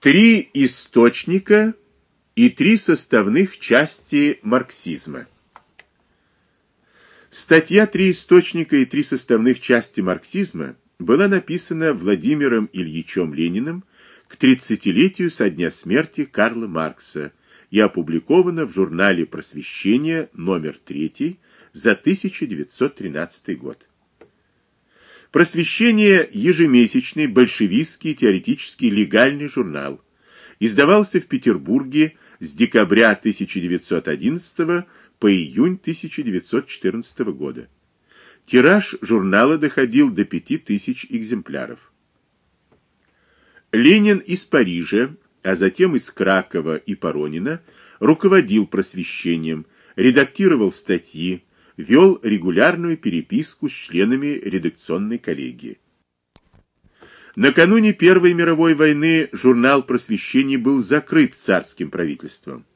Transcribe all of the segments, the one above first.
Три источника и три составных части марксизма. Статья «Три источника и три составных части марксизма» была написана Владимиром Ильичем Лениным к 30-летию со дня смерти Карла Маркса и опубликована в журнале «Просвещение» номер 3 за 1913 год. Просвещение ежемесячный большевистский теоретический легальный журнал. Издавался в Петербурге с декабря 1911 по июнь 1914 года. Тираж журнала доходил до 5000 экземпляров. Ленин из Парижа, а затем из Кракова и Поронина руководил просвещением, редактировал статьи, вел регулярную переписку с членами редакционной коллегии. Накануне Первой мировой войны журнал Просвещение был закрыт царским правительством.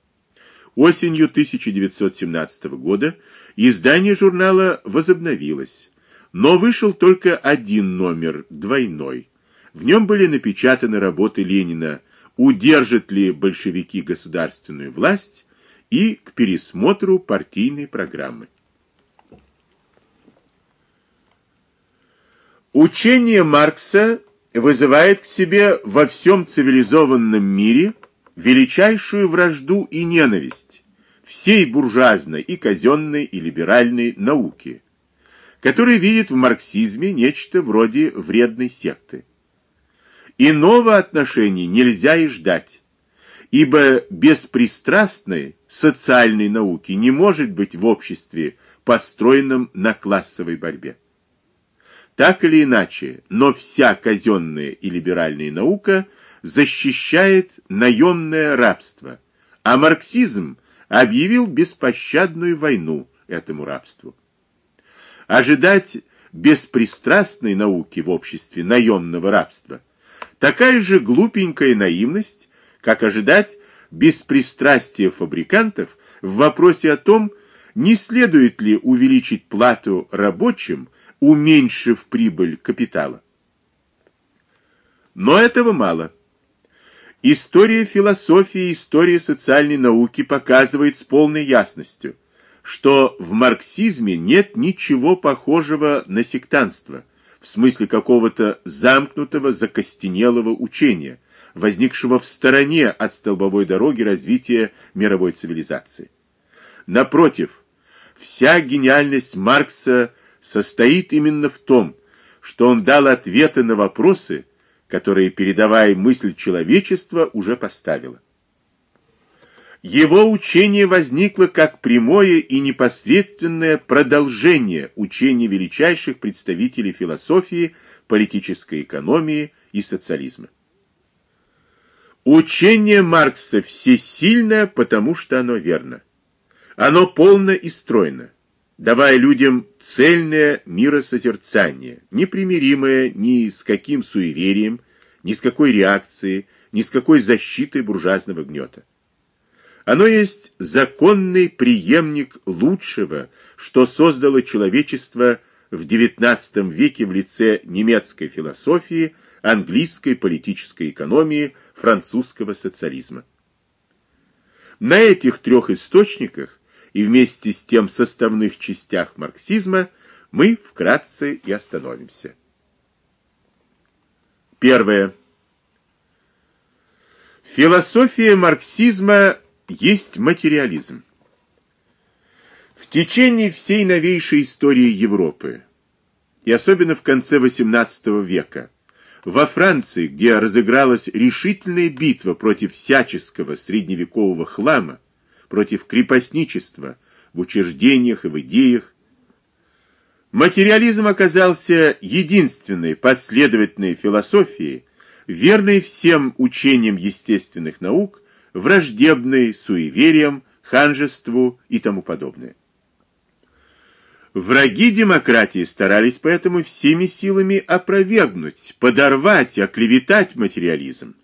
Осенью 1917 года издание журнала возобновилось, но вышел только один номер, двойной. В нем были напечатаны работы Ленина «Удержат ли большевики государственную власть» и «К пересмотру партийной программы». Учение Маркса вызывает к себе во всем цивилизованном мире величайшую вражду и ненависть всей буржуазной и казенной и либеральной науки, которая видит в марксизме нечто вроде вредной секты. Иного отношения нельзя и ждать, ибо беспристрастной социальной науки не может быть в обществе, построенном на классовой борьбе. Так или иначе, но вся казенная и либеральная наука защищает наемное рабство, а марксизм объявил беспощадную войну этому рабству. Ожидать беспристрастной науки в обществе наемного рабства такая же глупенькая наивность, как ожидать беспристрастия фабрикантов в вопросе о том, не следует ли увеличить плату рабочим уменьшив прибыль капитала. Но этого мало. История философии и история социальной науки показывает с полной ясностью, что в марксизме нет ничего похожего на сектантство, в смысле какого-то замкнутого, закостенелого учения, возникшего в стороне от столбовой дороги развития мировой цивилизации. Напротив, вся гениальность Маркса – состоит именно в том, что он дал ответы на вопросы, которые передовая мысль человечества уже поставила. Его учение возникло как прямое и непосредственное продолжение учения величайших представителей философии, политической экономии и социализма. Учение Маркса всесильно, потому что оно верно. Оно полно и стройно давая людям цельное миросозерцание, непримиримое ни с каким суеверием, ни с какой реакцией, ни с какой защитой буржуазного гнета. Оно есть законный преемник лучшего, что создало человечество в XIX веке в лице немецкой философии, английской политической экономии, французского социализма. На этих трех источниках и вместе с тем составных частях марксизма мы вкратце и остановимся. Первое. Философия марксизма есть материализм. В течение всей новейшей истории Европы, и особенно в конце XVIII века, во Франции, где разыгралась решительная битва против всяческого средневекового хлама, против крепостничества в учреждениях и в идеях. Материализм оказался единственной последовательной философией, верной всем учениям естественных наук, враждебной суевериям, ханжеству и тому подобное. Враги демократии старались поэтому всеми силами опровергнуть, подорвать, оклеветать материализм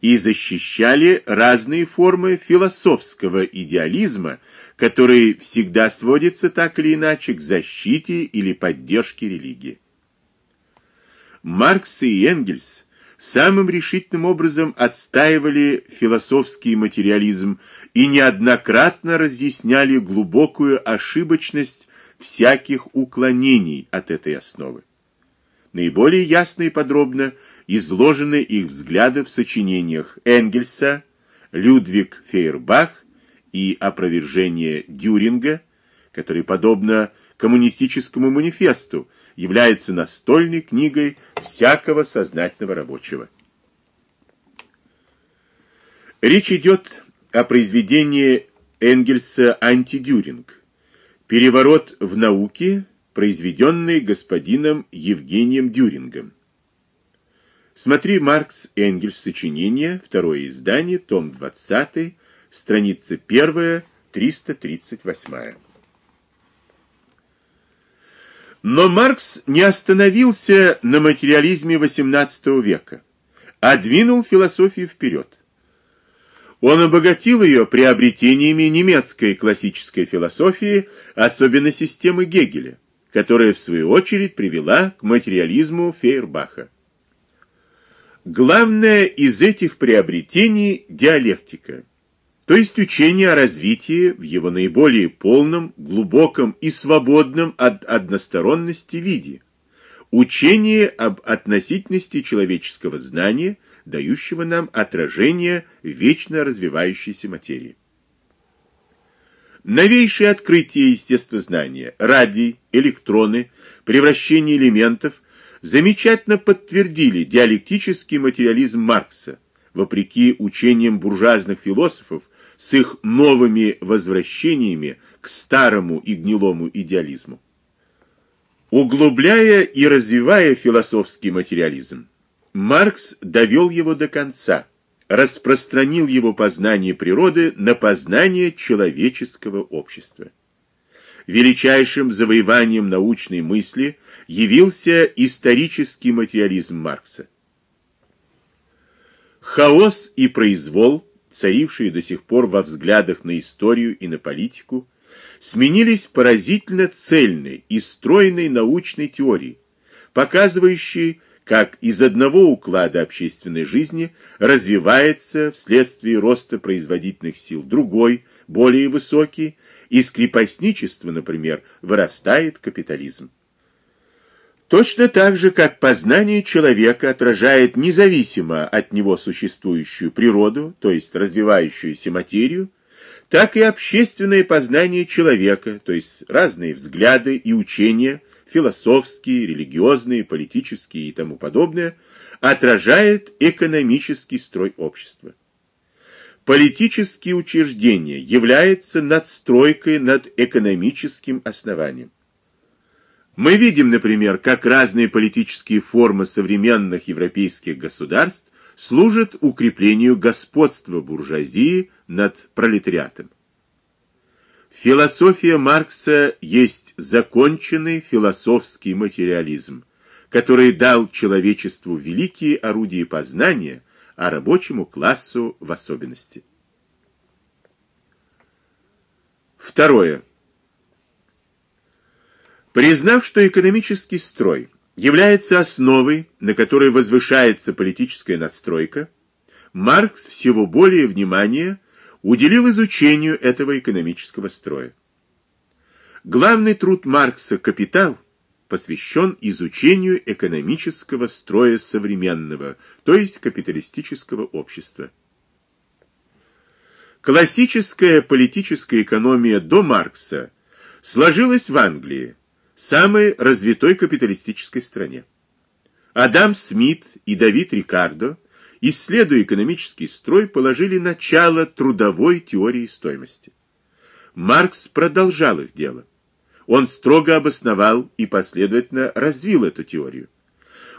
и защищали разные формы философского идеализма, который всегда сводится так или иначе к защите или поддержке религии. Маркс и Энгельс самым решительным образом отстаивали философский материализм и неоднократно разъясняли глубокую ошибочность всяких уклонений от этой основы. Наиболее ясно и подробно изложены их взгляды в сочинениях Энгельса, Людвиг Фейербах и опровержение Дюринга, который, подобно коммунистическому манифесту, является настольной книгой всякого сознательного рабочего. Речь идет о произведении Энгельса «Антидюринг», переворот в науке, произведенный господином Евгением Дюрингом. Смотри Маркс Энгельс сочинение, второе издание, том 20, страница 1, 338. Но Маркс не остановился на материализме XVIII века, а двинул философию вперед. Он обогатил ее приобретениями немецкой классической философии, особенно системы Гегеля, которая в свою очередь привела к материализму Фейербаха. Главное из этих приобретений диалектика то есть учение о развитии в его наиболее полном, глубоком и свободном от односторонности виде, учение об относительности человеческого знания, дающего нам отражение вечно развивающейся материи. Новейшие открытия естествознания, радий, электроны, превращение элементов замечательно подтвердили диалектический материализм Маркса, вопреки учениям буржуазных философов, с их новыми возвращениями к старому и гнилому идеализму. Углубляя и развивая философский материализм, Маркс довел его до конца, распространил его познание природы на познание человеческого общества. Величайшим завоеванием научной мысли явился исторический материализм Маркса. Хаос и произвол царившие до сих пор во взглядах на историю и на политику, сменились поразительно цельной и стройной научной теорией, показывающей, как из одного уклада общественной жизни развивается вследствие роста производительных сил другой, более высокий, из крепостничества, например, вырастает капитализм. Точно так же, как познание человека отражает независимо от него существующую природу, то есть развивающуюся материю, так и общественное познание человека, то есть разные взгляды и учения, философские, религиозные, политические и тому подобное, отражает экономический строй общества. Политические учреждения являются надстройкой над экономическим основанием. Мы видим, например, как разные политические формы современных европейских государств служат укреплению господства буржуазии над пролетариатом. Философия Маркса есть законченный философский материализм, который дал человечеству великие орудия познания, а рабочему классу в особенности. Второе. Признав, что экономический строй является основой, на которой возвышается политическая надстройка, Маркс всего более внимания уделил изучению этого экономического строя. Главный труд Маркса «Капитал» посвящен изучению экономического строя современного, то есть капиталистического общества. Классическая политическая экономия до Маркса сложилась в Англии, самой развитой капиталистической стране. Адам Смит и Давид Рикардо, исследуя экономический строй, положили начало трудовой теории стоимости. Маркс продолжал их дело. Он строго обосновал и последовательно развил эту теорию.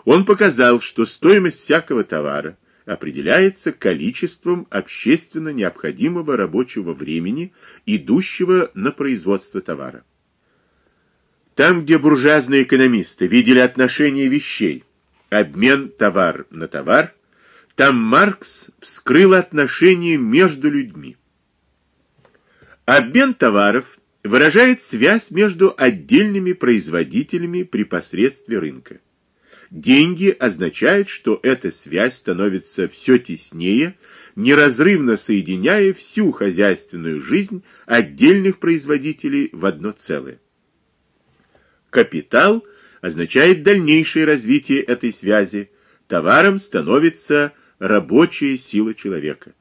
Он показал, что стоимость всякого товара определяется количеством общественно необходимого рабочего времени, идущего на производство товара. Там, где буржуазные экономисты видели отношение вещей, обмен товар на товар, там Маркс вскрыл отношения между людьми. Обмен товаров выражает связь между отдельными производителями при посредстве рынка. деньги означают, что эта связь становится все теснее, неразрывно соединяя всю хозяйственную жизнь отдельных производителей в одно целое. Капитал означает дальнейшее развитие этой связи, товаром становится рабочая сила человека.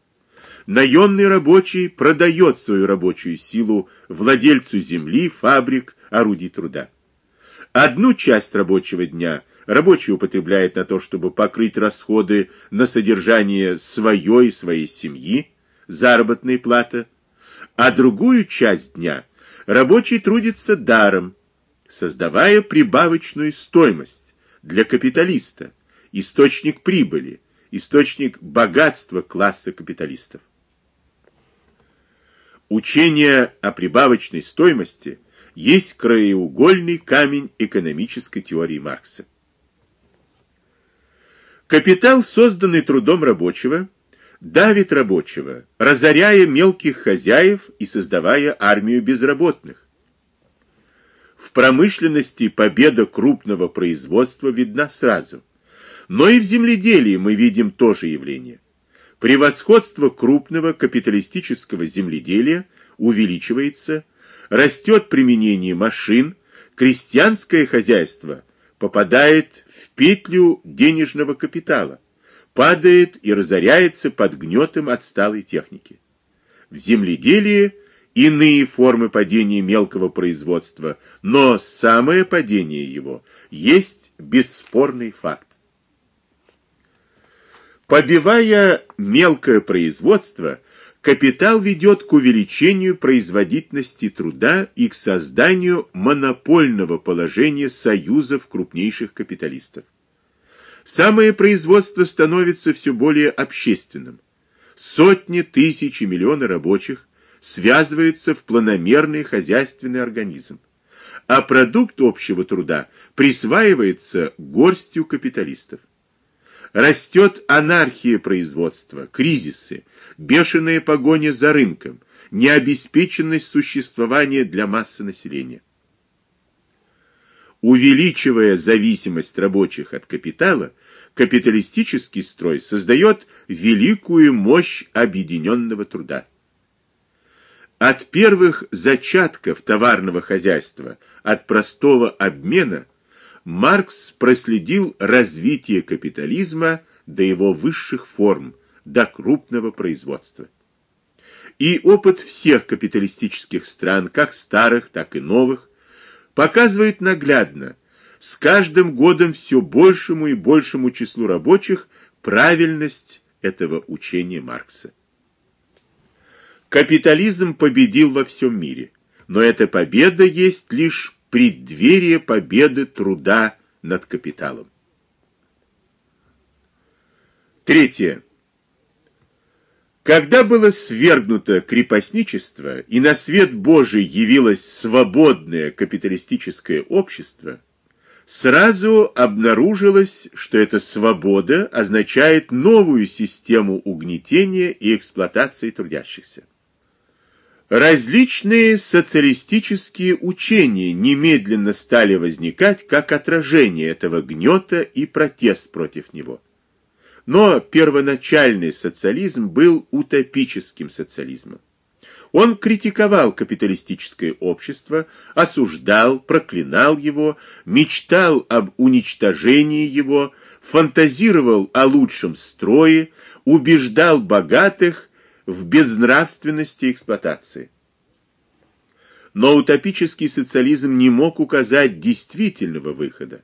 Наемный рабочий продает свою рабочую силу владельцу земли, фабрик, орудий труда. Одну часть рабочего дня рабочий употребляет на то, чтобы покрыть расходы на содержание своей и своей семьи, заработной платы, а другую часть дня рабочий трудится даром, создавая прибавочную стоимость для капиталиста, источник прибыли, источник богатства класса капиталистов. Учение о прибавочной стоимости есть краеугольный камень экономической теории Маркса. Капитал, созданный трудом рабочего, давит рабочего, разоряя мелких хозяев и создавая армию безработных. В промышленности победа крупного производства видна сразу. Но и в земледелии мы видим то же явление. Превосходство крупного капиталистического земледелия увеличивается, растет применение машин, крестьянское хозяйство попадает в петлю денежного капитала, падает и разоряется под гнетом отсталой техники. В земледелии иные формы падения мелкого производства, но самое падение его есть бесспорный факт. Побивая мелкое производство, капитал ведет к увеличению производительности труда и к созданию монопольного положения союзов крупнейших капиталистов. Самое производство становится все более общественным. Сотни, тысячи, миллионы рабочих связываются в планомерный хозяйственный организм, а продукт общего труда присваивается горстью капиталистов. Растет анархия производства, кризисы, бешеная погоня за рынком, необеспеченность существования для массы населения. Увеличивая зависимость рабочих от капитала, капиталистический строй создает великую мощь объединенного труда. От первых зачатков товарного хозяйства, от простого обмена – Маркс проследил развитие капитализма до его высших форм, до крупного производства. И опыт всех капиталистических стран, как старых, так и новых, показывает наглядно, с каждым годом все большему и большему числу рабочих правильность этого учения Маркса. Капитализм победил во всем мире, но эта победа есть лишь преддверие победы труда над капиталом. Третье. Когда было свергнуто крепостничество и на свет Божий явилось свободное капиталистическое общество, сразу обнаружилось, что эта свобода означает новую систему угнетения и эксплуатации трудящихся. Различные социалистические учения немедленно стали возникать как отражение этого гнета и протест против него. Но первоначальный социализм был утопическим социализмом. Он критиковал капиталистическое общество, осуждал, проклинал его, мечтал об уничтожении его, фантазировал о лучшем строе, убеждал богатых в безнравственности эксплуатации. Но утопический социализм не мог указать действительного выхода.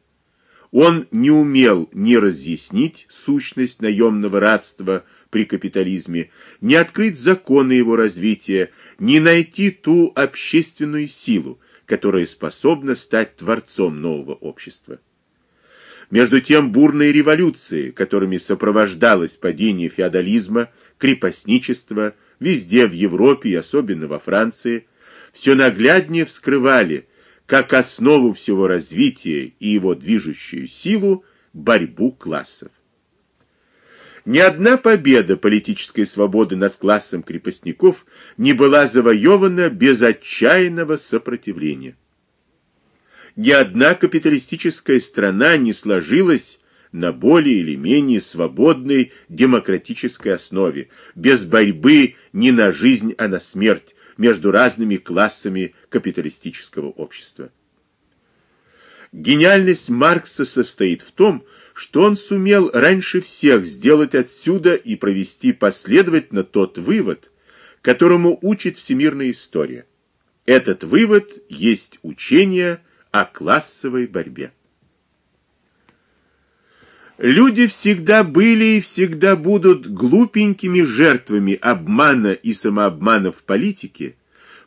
Он не умел ни разъяснить сущность наемного рабства при капитализме, ни открыть законы его развития, ни найти ту общественную силу, которая способна стать творцом нового общества. Между тем бурные революции, которыми сопровождалось падение феодализма, крепостничества, везде в Европе и особенно во Франции, все нагляднее вскрывали, как основу всего развития и его движущую силу борьбу классов. Ни одна победа политической свободы над классом крепостников не была завоевана без отчаянного сопротивления. Ни одна капиталистическая страна не сложилась на более или менее свободной демократической основе, без борьбы не на жизнь, а на смерть между разными классами капиталистического общества. Гениальность Маркса состоит в том, что он сумел раньше всех сделать отсюда и провести последовательно тот вывод, которому учит всемирная история. Этот вывод есть учение о классовой борьбе. Люди всегда были и всегда будут глупенькими жертвами обмана и самообмана в политике,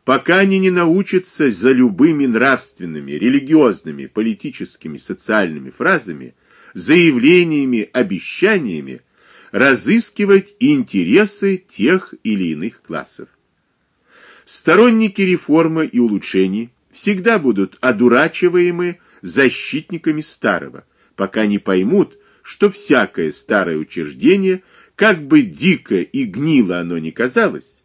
пока они не научатся за любыми нравственными, религиозными, политическими, социальными фразами, заявлениями, обещаниями разыскивать интересы тех или иных классов. Сторонники реформы и улучшений всегда будут одурачиваемы защитниками старого, пока не поймут, что всякое старое учреждение, как бы дико и гнило оно ни казалось,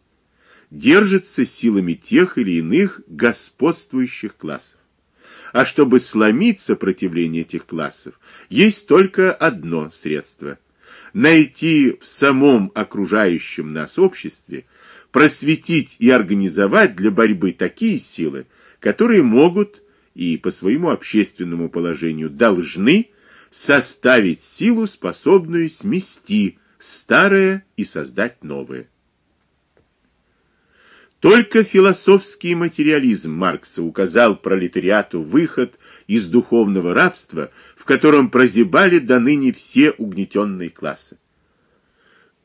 держится силами тех или иных господствующих классов. А чтобы сломить сопротивление этих классов, есть только одно средство найти в самом окружающем нас обществе, просветить и организовать для борьбы такие силы, которые могут и по своему общественному положению должны составить силу, способную смести старое и создать новое. Только философский материализм Маркса указал пролетариату выход из духовного рабства, в котором прозябали до ныне все угнетенные классы.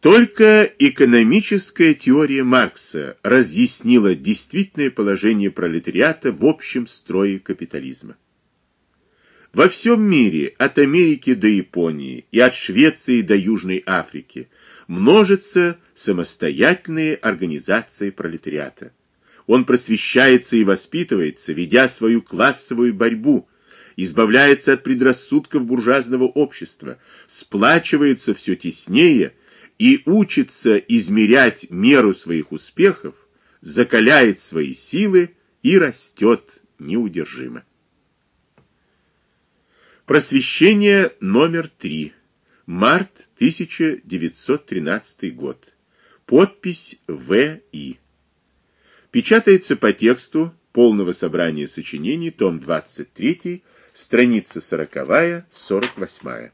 Только экономическая теория Маркса разъяснила действительное положение пролетариата в общем строе капитализма. Во всем мире, от Америки до Японии и от Швеции до Южной Африки, множатся самостоятельные организации пролетариата. Он просвещается и воспитывается, ведя свою классовую борьбу, избавляется от предрассудков буржуазного общества, сплачивается все теснее и учится измерять меру своих успехов, закаляет свои силы и растет неудержимо. Просвещение номер 3. Март 1913 год. Подпись В.И. Печатается по тексту полного собрания сочинений, том 23, страница 40-48.